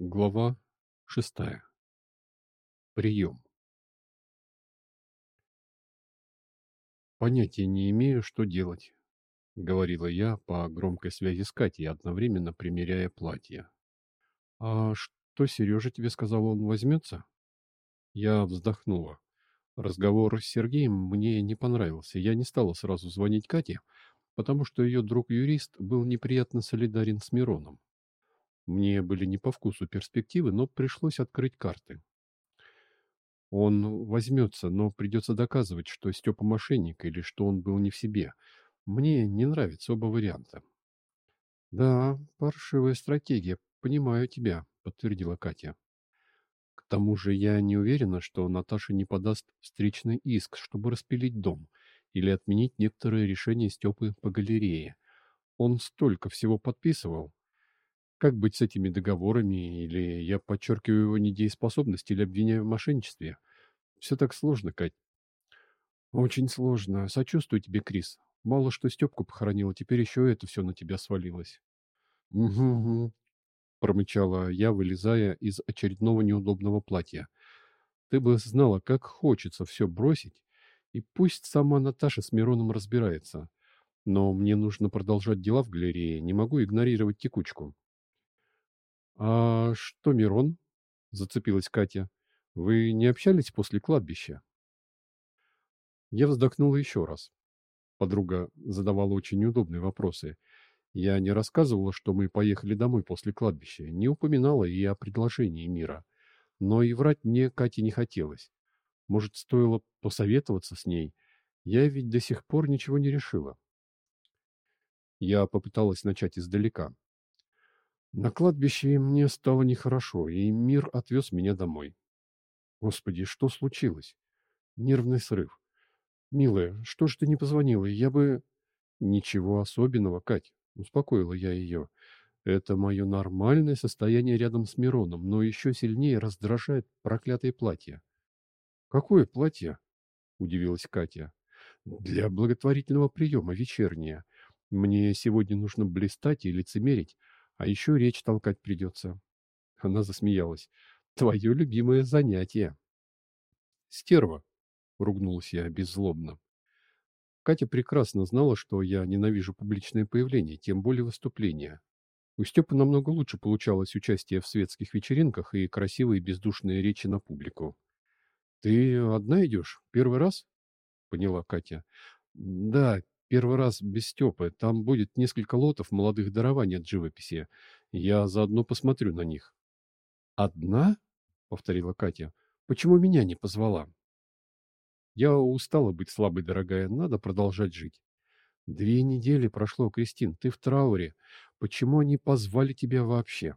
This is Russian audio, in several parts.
Глава шестая. Прием. «Понятия не имею, что делать», — говорила я по громкой связи с Катей, одновременно примеряя платье. «А что Сережа тебе сказал, он возьмется?» Я вздохнула. Разговор с Сергеем мне не понравился. Я не стала сразу звонить Кате, потому что ее друг-юрист был неприятно солидарен с Мироном. Мне были не по вкусу перспективы, но пришлось открыть карты. Он возьмется, но придется доказывать, что Степа мошенник или что он был не в себе. Мне не нравятся оба варианта. «Да, паршивая стратегия, понимаю тебя», — подтвердила Катя. «К тому же я не уверена, что Наташа не подаст встречный иск, чтобы распилить дом или отменить некоторые решения Степы по галерее. Он столько всего подписывал, как быть с этими договорами? Или я подчеркиваю его недееспособность, или обвиняю в мошенничестве? Все так сложно, Кать. Очень сложно. Сочувствую тебе, Крис. Мало что Степку похоронила, теперь еще это все на тебя свалилось. Угу, промычала я, вылезая из очередного неудобного платья. Ты бы знала, как хочется все бросить, и пусть сама Наташа с Мироном разбирается. Но мне нужно продолжать дела в галерее, не могу игнорировать текучку. «А что Мирон?» — зацепилась Катя. «Вы не общались после кладбища?» Я вздохнула еще раз. Подруга задавала очень неудобные вопросы. Я не рассказывала, что мы поехали домой после кладбища, не упоминала и о предложении мира. Но и врать мне Кате не хотелось. Может, стоило посоветоваться с ней? Я ведь до сих пор ничего не решила. Я попыталась начать издалека. На кладбище мне стало нехорошо, и мир отвез меня домой. Господи, что случилось? Нервный срыв. Милая, что ж ты не позвонила? Я бы... Ничего особенного, Кать, успокоила я ее. Это мое нормальное состояние рядом с Мироном, но еще сильнее раздражает проклятое платье. Какое платье? Удивилась Катя. Для благотворительного приема, вечернее. Мне сегодня нужно блистать и лицемерить, а еще речь толкать придется. Она засмеялась. Твое любимое занятие. Стерва, ругнулась я беззлобно. Катя прекрасно знала, что я ненавижу публичное появление, тем более выступления. У Степы намного лучше получалось участие в светских вечеринках и красивые бездушные речи на публику. «Ты одна идешь? Первый раз?» — поняла Катя. «Да, Первый раз без Степы. Там будет несколько лотов молодых дарований от живописи. Я заодно посмотрю на них. «Одна?» — повторила Катя. «Почему меня не позвала?» «Я устала быть слабой, дорогая. Надо продолжать жить». «Две недели прошло, Кристин. Ты в трауре. Почему они позвали тебя вообще?»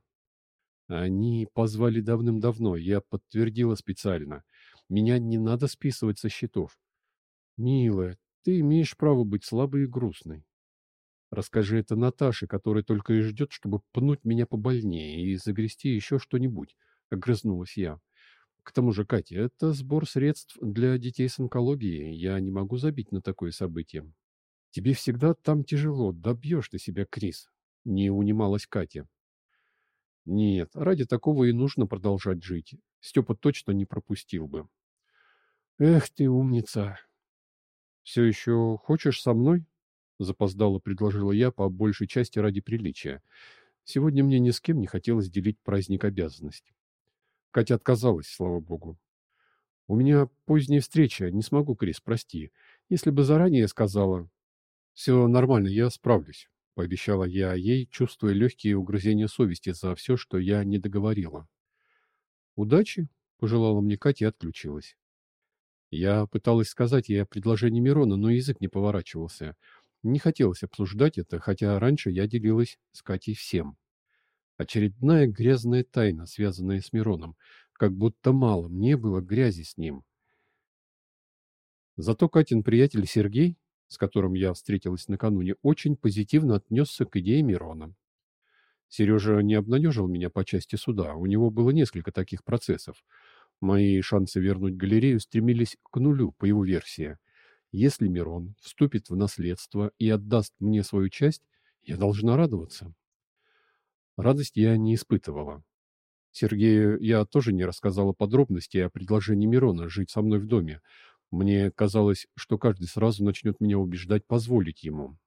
«Они позвали давным-давно. Я подтвердила специально. Меня не надо списывать со счетов». «Милая, ты имеешь право быть слабой и грустной. Расскажи это Наташе, которая только и ждет, чтобы пнуть меня побольнее и загрести еще что-нибудь, — огрызнулась я. К тому же, Катя, это сбор средств для детей с онкологией. Я не могу забить на такое событие. Тебе всегда там тяжело. Добьешь ты себя, Крис. Не унималась Катя. Нет, ради такого и нужно продолжать жить. Степа точно не пропустил бы. Эх ты, умница, «Все еще хочешь со мной?» — запоздало предложила я по большей части ради приличия. Сегодня мне ни с кем не хотелось делить праздник обязанностей. Катя отказалась, слава богу. «У меня поздняя встреча, не смогу, Крис, прости. Если бы заранее сказала...» «Все нормально, я справлюсь», — пообещала я ей, чувствуя легкие угрызения совести за все, что я не договорила. «Удачи», — пожелала мне Катя и отключилась. Я пыталась сказать ей о предложении Мирона, но язык не поворачивался. Не хотелось обсуждать это, хотя раньше я делилась с Катей всем. Очередная грязная тайна, связанная с Мироном. Как будто мало мне было грязи с ним. Зато Катин приятель Сергей, с которым я встретилась накануне, очень позитивно отнесся к идее Мирона. Сережа не обнадежил меня по части суда, у него было несколько таких процессов — Мои шансы вернуть галерею стремились к нулю, по его версии. Если Мирон вступит в наследство и отдаст мне свою часть, я должна радоваться. Радость я не испытывала. Сергею я тоже не рассказала подробностей о предложении Мирона жить со мной в доме. Мне казалось, что каждый сразу начнет меня убеждать позволить ему.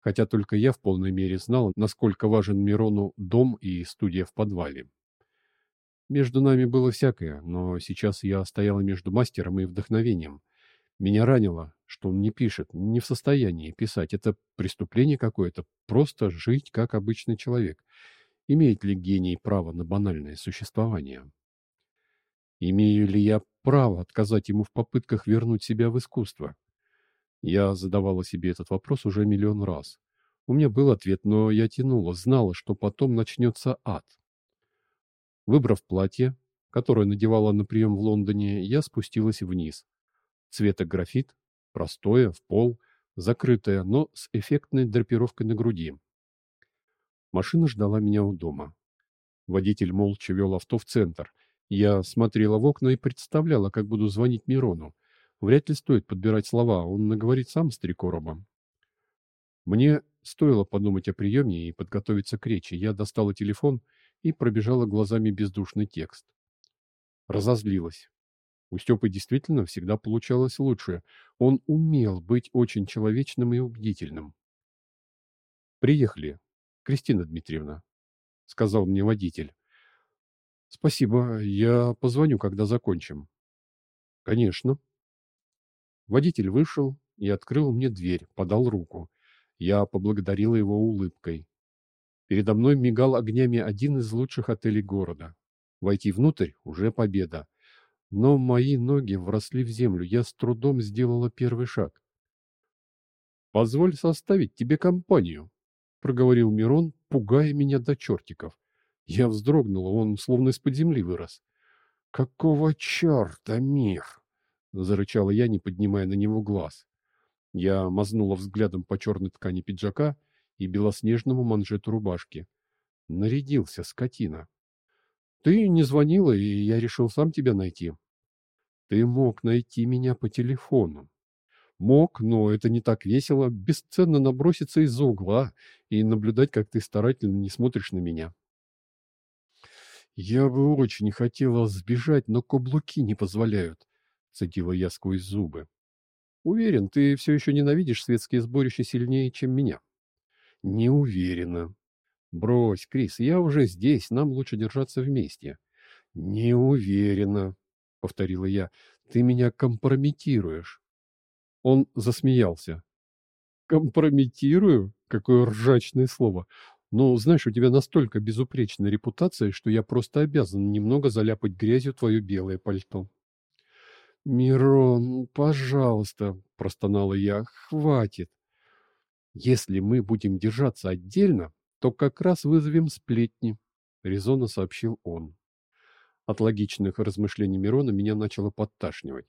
Хотя только я в полной мере знала, насколько важен Мирону дом и студия в подвале. Между нами было всякое, но сейчас я стояла между мастером и вдохновением. Меня ранило, что он не пишет, не в состоянии писать. Это преступление какое-то, просто жить как обычный человек. Имеет ли гений право на банальное существование? Имею ли я право отказать ему в попытках вернуть себя в искусство? Я задавала себе этот вопрос уже миллион раз. У меня был ответ, но я тянула, знала, что потом начнется ад. Выбрав платье, которое надевала на прием в Лондоне, я спустилась вниз. Цвета графит, простое, в пол, закрытое, но с эффектной драпировкой на груди. Машина ждала меня у дома. Водитель молча вел авто в центр. Я смотрела в окна и представляла, как буду звонить Мирону. Вряд ли стоит подбирать слова, он наговорит сам с три короба. Мне стоило подумать о приеме и подготовиться к речи. Я достала телефон и пробежала глазами бездушный текст. Разозлилась. У Степы действительно всегда получалось лучше. Он умел быть очень человечным и убедительным. «Приехали», Кристина Дмитриевна, — сказал мне водитель. — Спасибо, я позвоню, когда закончим. — Конечно. Водитель вышел и открыл мне дверь, подал руку. Я поблагодарила его улыбкой. Передо мной мигал огнями один из лучших отелей города. Войти внутрь — уже победа. Но мои ноги вросли в землю, я с трудом сделала первый шаг. «Позволь составить тебе компанию», проговорил Мирон, пугая меня до чертиков. Я вздрогнула, он словно из-под земли вырос. «Какого черта, мир?» — зарычала я, не поднимая на него глаз. Я мазнула взглядом по черной ткани пиджака и белоснежному манжету рубашки. Нарядился, скотина. «Ты не звонила, и я решил сам тебя найти». «Ты мог найти меня по телефону. Мог, но это не так весело, бесценно наброситься из-за угла и наблюдать, как ты старательно не смотришь на меня. Я бы очень хотела сбежать, но каблуки не позволяют, цедила я сквозь зубы. Уверен, ты все еще ненавидишь светские сборища сильнее, чем меня. Не уверена. Брось, Крис, я уже здесь, нам лучше держаться вместе. Не уверена, повторила я. Ты меня компрометируешь. Он засмеялся. «Компрометирую? Какое ржачное слово! Ну, знаешь, у тебя настолько безупречная репутация, что я просто обязан немного заляпать грязью твое белое пальто». «Мирон, пожалуйста», — простонала я, — «хватит. Если мы будем держаться отдельно, то как раз вызовем сплетни», — резонно сообщил он. От логичных размышлений Мирона меня начало подташнивать.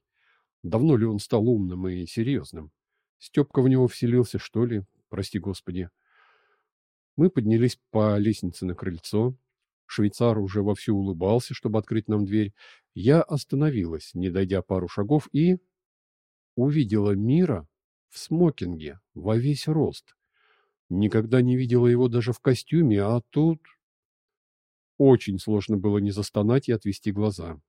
Давно ли он стал умным и серьезным? Степка в него вселился, что ли? Прости господи. Мы поднялись по лестнице на крыльцо. Швейцар уже вовсю улыбался, чтобы открыть нам дверь. Я остановилась, не дойдя пару шагов, и увидела мира в смокинге во весь рост. Никогда не видела его даже в костюме, а тут... Очень сложно было не застонать и отвести глаза.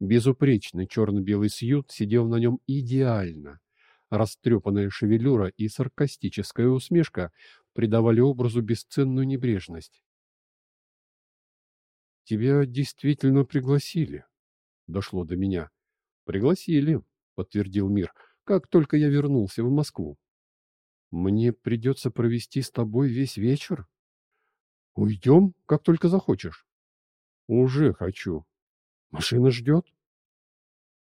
Безупречный черно-белый сьют сидел на нем идеально. Растрепанная шевелюра и саркастическая усмешка придавали образу бесценную небрежность. «Тебя действительно пригласили», — дошло до меня. «Пригласили», — подтвердил Мир, — «как только я вернулся в Москву». «Мне придется провести с тобой весь вечер?» «Уйдем, как только захочешь». «Уже хочу», Машина ждет?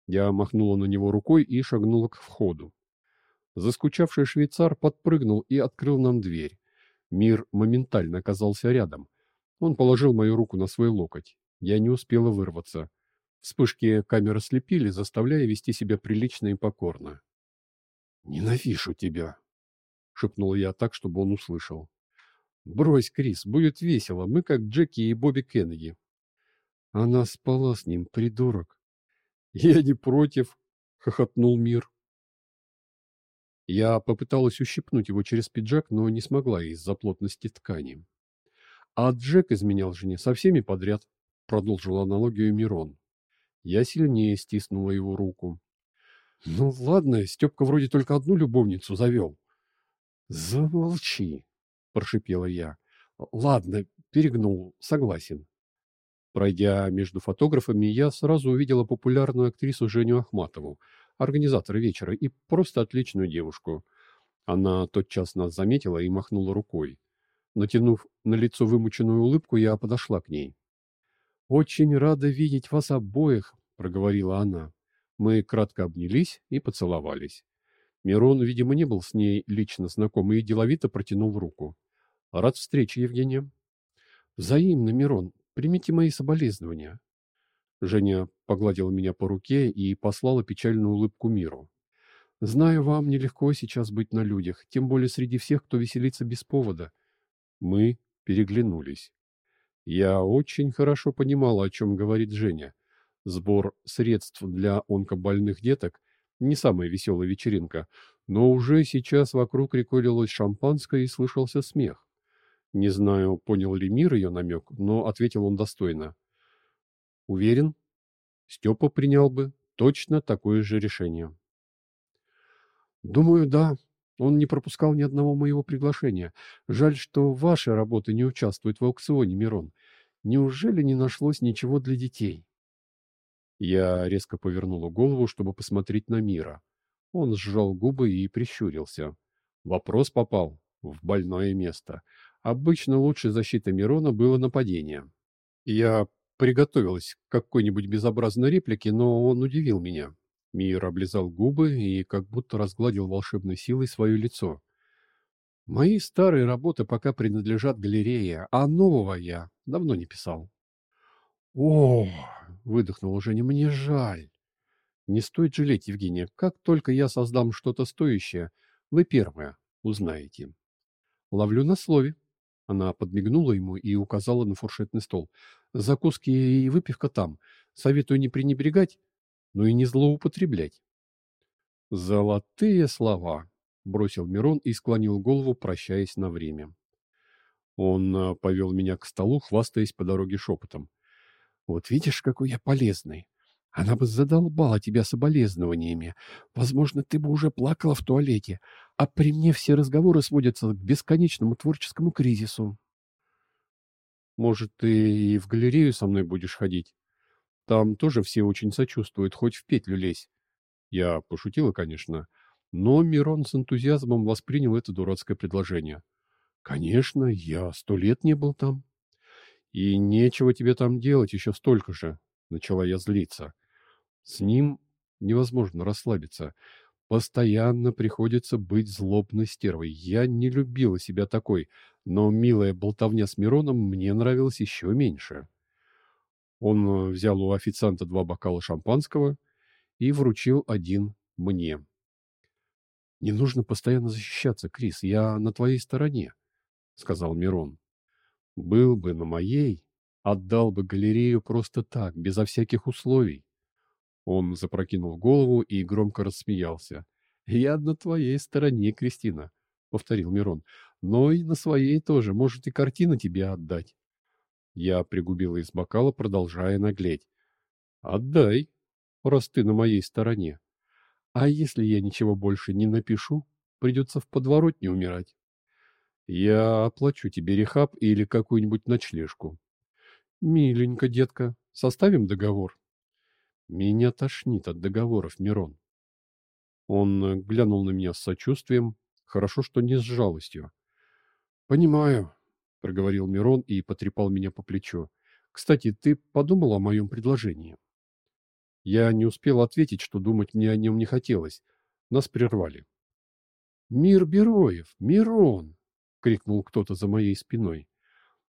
Я махнула на него рукой и шагнула к входу. Заскучавший швейцар подпрыгнул и открыл нам дверь. Мир моментально оказался рядом. Он положил мою руку на свой локоть. Я не успела вырваться. Вспышки камеры слепили, заставляя вести себя прилично и покорно. «Ненавижу тебя!» — шепнул я так, чтобы он услышал. «Брось, Крис, будет весело. Мы как Джеки и Бобби Кеннеди. Она спала с ним, придурок. Я не против, хохотнул мир. Я попыталась ущипнуть его через пиджак, но не смогла из-за плотности ткани. А Джек изменял жене со всеми подряд. продолжил аналогию Мирон. Я сильнее стиснула его руку. Ну ладно, Степка вроде только одну любовницу завел. Замолчи, прошипела я. Ладно, перегнул, согласен. Пройдя между фотографами, я сразу увидела популярную актрису Женю Ахматову, организатора вечера, и просто отличную девушку. Она тотчас нас заметила и махнула рукой. Натянув на лицо вымученную улыбку, я подошла к ней. «Очень рада видеть вас обоих», — проговорила она. Мы кратко обнялись и поцеловались. Мирон, видимо, не был с ней лично знаком и деловито протянул руку. «Рад встрече, Евгения». «Взаимно, Мирон. Примите мои соболезнования». Женя погладила меня по руке и послала печальную улыбку миру. «Знаю, вам нелегко сейчас быть на людях, тем более среди всех, кто веселится без повода». Мы переглянулись. Я очень хорошо понимала, о чем говорит Женя. Сбор средств для онкобольных деток – не самая веселая вечеринка, но уже сейчас вокруг рекой лилось шампанское и слышался смех. Не знаю, понял ли мир ее намек, но ответил он достойно. Уверен, Степа принял бы точно такое же решение. Думаю, да. Он не пропускал ни одного моего приглашения. Жаль, что ваши работы не участвуют в аукционе, Мирон. Неужели не нашлось ничего для детей? Я резко повернула голову, чтобы посмотреть на Мира. Он сжал губы и прищурился. Вопрос попал в больное место. Обычно лучшей защитой Мирона было нападение. Я приготовилась к какой-нибудь безобразной реплике, но он удивил меня. Мир облизал губы и как будто разгладил волшебной силой свое лицо. Мои старые работы пока принадлежат галерее, а нового я давно не писал. О, выдохнула Женя, мне жаль. Не стоит жалеть, Евгения. Как только я создам что-то стоящее, вы первая узнаете. Ловлю на слове. Она подмигнула ему и указала на фуршетный стол. Закуски и выпивка там. Советую не пренебрегать, но и не злоупотреблять. Золотые слова, бросил Мирон и склонил голову, прощаясь на время. Он э, повел меня к столу, хвастаясь по дороге шепотом. Вот видишь, какой я полезный. Она бы задолбала тебя соболезнованиями. Возможно, ты бы уже плакала в туалете, а при мне все разговоры сводятся к бесконечному творческому кризису. Может, ты и в галерею со мной будешь ходить? Там тоже все очень сочувствуют, хоть в петлю лезь. Я пошутила, конечно, но Мирон с энтузиазмом воспринял это дурацкое предложение. Конечно, я сто лет не был там. И нечего тебе там делать еще столько же, начала я злиться. С ним невозможно расслабиться. Постоянно приходится быть злобной стервой. Я не любила себя такой, но милая болтовня с Мироном мне нравилась еще меньше. Он взял у официанта два бокала шампанского и вручил один мне. «Не нужно постоянно защищаться, Крис, я на твоей стороне», — сказал Мирон. Был бы на моей, отдал бы галерею просто так, безо всяких условий. Он запрокинул голову и громко рассмеялся. «Я на твоей стороне, Кристина», — повторил Мирон. «Но и на своей тоже. Может, и картина тебе отдать». Я пригубила из бокала, продолжая наглеть. «Отдай, раз ты на моей стороне. А если я ничего больше не напишу, придется в подворотне умирать». Я оплачу тебе рехаб или какую-нибудь ночлежку. Миленько, детка, составим договор. Меня тошнит от договоров, Мирон. Он э, глянул на меня с сочувствием, хорошо, что не с жалостью. Понимаю, проговорил Мирон и потрепал меня по плечу. Кстати, ты подумал о моем предложении? Я не успел ответить, что думать мне о нем не хотелось. Нас прервали. Мир Бероев, Мирон, крикнул кто-то за моей спиной.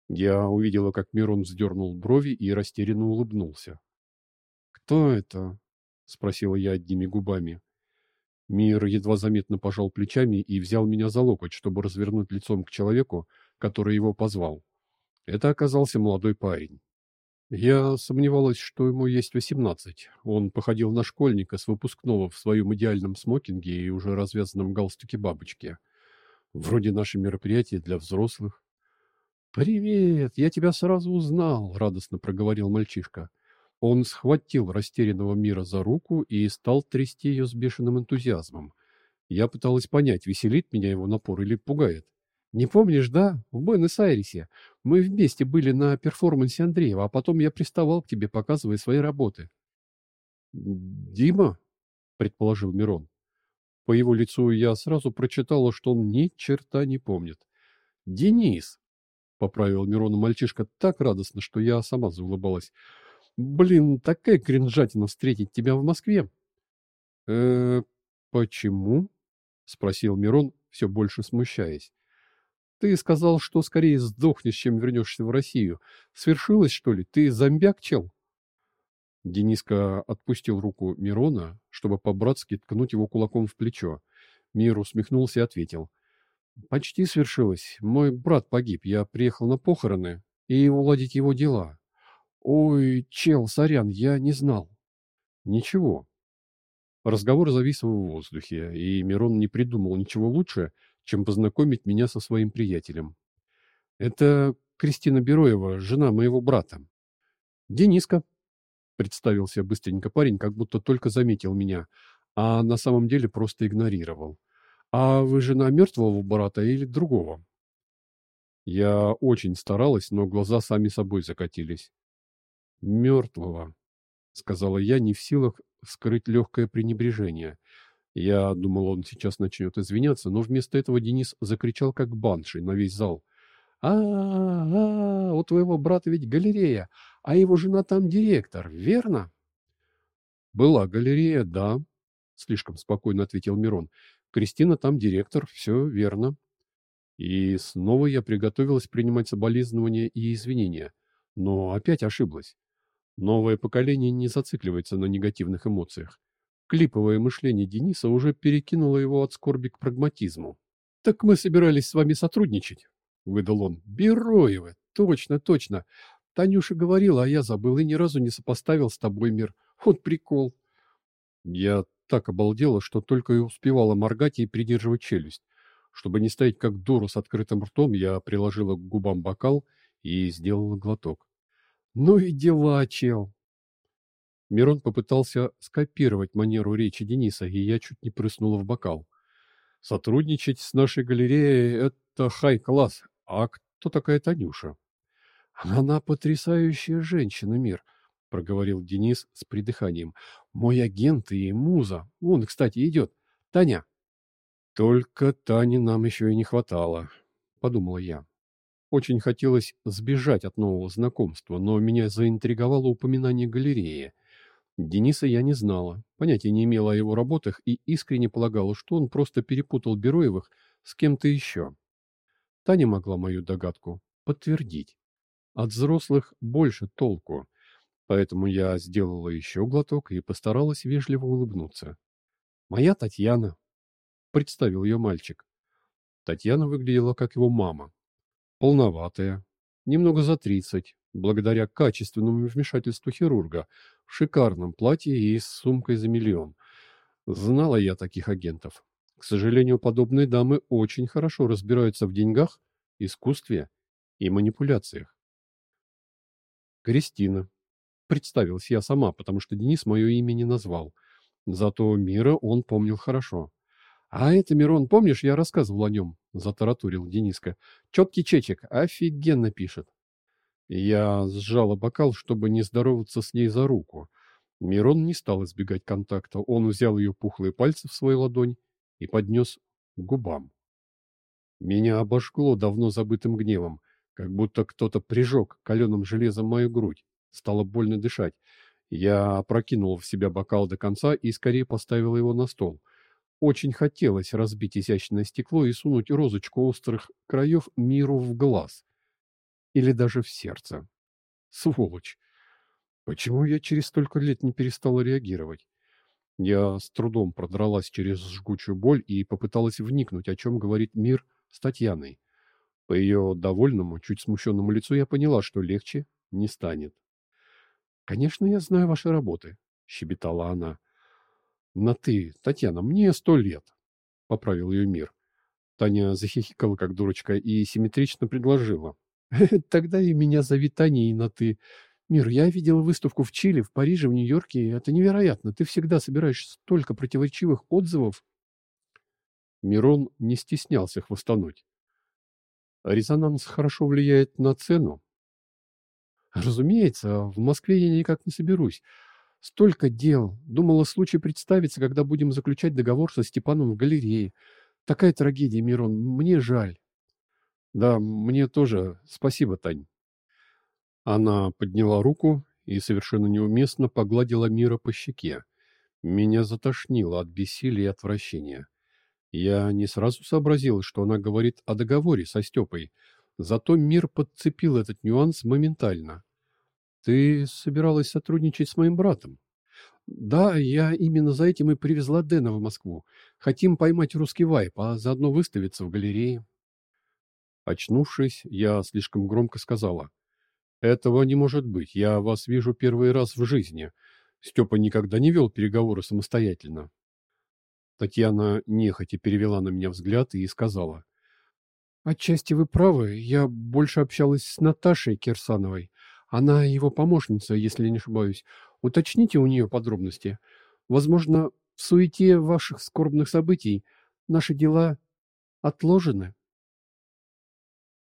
Я увидела, как Мирон вздернул брови и растерянно улыбнулся. «Кто это?» — спросила я одними губами. Мир едва заметно пожал плечами и взял меня за локоть, чтобы развернуть лицом к человеку, который его позвал. Это оказался молодой парень. Я сомневалась, что ему есть восемнадцать. Он походил на школьника с выпускного в своем идеальном смокинге и уже развязанном галстуке бабочки. Вроде наше мероприятие для взрослых. «Привет! Я тебя сразу узнал!» — радостно проговорил мальчишка. Он схватил растерянного мира за руку и стал трясти ее с бешеным энтузиазмом. Я пыталась понять, веселит меня его напор или пугает. «Не помнишь, да? В Буэнос-Айресе. Мы вместе были на перформансе Андреева, а потом я приставал к тебе, показывая свои работы». «Дима?» — предположил Мирон. По его лицу я сразу прочитала, что он ни черта не помнит. «Денис!» — поправил Мирона мальчишка так радостно, что я сама заулыбалась. «Блин, такая кринжатина встретить тебя в Москве!» «Э-э, почему?» — спросил Мирон, все больше смущаясь. «Ты сказал, что скорее сдохнешь, чем вернешься в Россию. Свершилось, что ли? Ты зомбяк, чел?» Дениска отпустил руку Мирона, чтобы по-братски ткнуть его кулаком в плечо. Мир усмехнулся и ответил. «Почти свершилось. Мой брат погиб. Я приехал на похороны и уладить его дела. Ой, чел, сорян, я не знал». «Ничего». Разговор завис в воздухе, и Мирон не придумал ничего лучше, чем познакомить меня со своим приятелем. «Это Кристина Бероева, жена моего брата». «Дениска», Представился быстренько парень, как будто только заметил меня, а на самом деле просто игнорировал. «А вы жена мертвого брата или другого?» Я очень старалась, но глаза сами собой закатились. «Мертвого», — сказала я, не в силах скрыть легкое пренебрежение. Я думал, он сейчас начнет извиняться, но вместо этого Денис закричал, как банши, на весь зал. а а, -а у твоего брата ведь галерея, а его жена там директор, верно? Была галерея, да, слишком спокойно ответил Мирон. Кристина там директор, все верно. И снова я приготовилась принимать соболезнования и извинения, но опять ошиблась. Новое поколение не зацикливается на негативных эмоциях. Клиповое мышление Дениса уже перекинуло его от скорби к прагматизму. «Так мы собирались с вами сотрудничать», — выдал он. «Бероевы, точно, точно. Танюша говорила, а я забыл и ни разу не сопоставил с тобой мир. Вот прикол. Я так обалдела, что только и успевала моргать и придерживать челюсть. Чтобы не стоять как дура с открытым ртом, я приложила к губам бокал и сделала глоток. Ну и дела, чел. Мирон попытался скопировать манеру речи Дениса, и я чуть не прыснула в бокал. Сотрудничать с нашей галереей — это хай-класс. А кто такая Танюша? «Она потрясающая женщина, Мир», — проговорил Денис с придыханием. «Мой агент и муза. Он, кстати, идет. Таня». «Только Тани нам еще и не хватало», — подумала я. Очень хотелось сбежать от нового знакомства, но меня заинтриговало упоминание галереи. Дениса я не знала, понятия не имела о его работах и искренне полагала, что он просто перепутал Бероевых с кем-то еще. Таня могла мою догадку подтвердить. От взрослых больше толку, поэтому я сделала еще глоток и постаралась вежливо улыбнуться. «Моя Татьяна», — представил ее мальчик. Татьяна выглядела как его мама. Полноватая, немного за тридцать, благодаря качественному вмешательству хирурга, в шикарном платье и с сумкой за миллион. Знала я таких агентов. К сожалению, подобные дамы очень хорошо разбираются в деньгах, искусстве и манипуляциях. Кристина. Представилась я сама, потому что Денис мое имя не назвал. Зато Мира он помнил хорошо. «А это, Мирон, помнишь, я рассказывал о нем?» — затараторил Дениска. «Четкий чечек, офигенно пишет». Я сжала бокал, чтобы не здороваться с ней за руку. Мирон не стал избегать контакта. Он взял ее пухлые пальцы в свою ладонь и поднес к губам. Меня обожгло давно забытым гневом как будто кто-то прижег каленым железом мою грудь. Стало больно дышать. Я опрокинул в себя бокал до конца и скорее поставил его на стол. Очень хотелось разбить изящное стекло и сунуть розочку острых краев миру в глаз. Или даже в сердце. Сволочь! Почему я через столько лет не перестала реагировать? Я с трудом продралась через жгучую боль и попыталась вникнуть, о чем говорит мир с Татьяной. По ее довольному, чуть смущенному лицу я поняла, что легче не станет. «Конечно, я знаю ваши работы», — щебетала она. «На «ты», Татьяна, мне сто лет», — поправил ее мир. Таня захихикала, как дурочка, и симметрично предложила. Тогда и меня зови Таней на «ты». Мир, я видел выставку в Чили, в Париже, в Нью-Йорке. Это невероятно. Ты всегда собираешь столько противоречивых отзывов. Мирон не стеснялся хвостануть. Резонанс хорошо влияет на цену. Разумеется, в Москве я никак не соберусь. Столько дел. Думала, случай представится, когда будем заключать договор со Степаном в галерее. Такая трагедия, Мирон. Мне жаль. Да, мне тоже. Спасибо, Тань. Она подняла руку и совершенно неуместно погладила Мира по щеке. Меня затошнило от бессилия и отвращения. Я не сразу сообразил, что она говорит о договоре со Степой. Зато Мир подцепил этот нюанс моментально. Ты собиралась сотрудничать с моим братом? Да, я именно за этим и привезла Дэна в Москву. Хотим поймать русский вайп, а заодно выставиться в галерее. Очнувшись, я слишком громко сказала. Этого не может быть. Я вас вижу первый раз в жизни. Степа никогда не вел переговоры самостоятельно. Татьяна нехотя перевела на меня взгляд и сказала. Отчасти вы правы. Я больше общалась с Наташей Кирсановой. Она его помощница, если не ошибаюсь. Уточните у нее подробности. Возможно, в суете ваших скорбных событий наши дела отложены.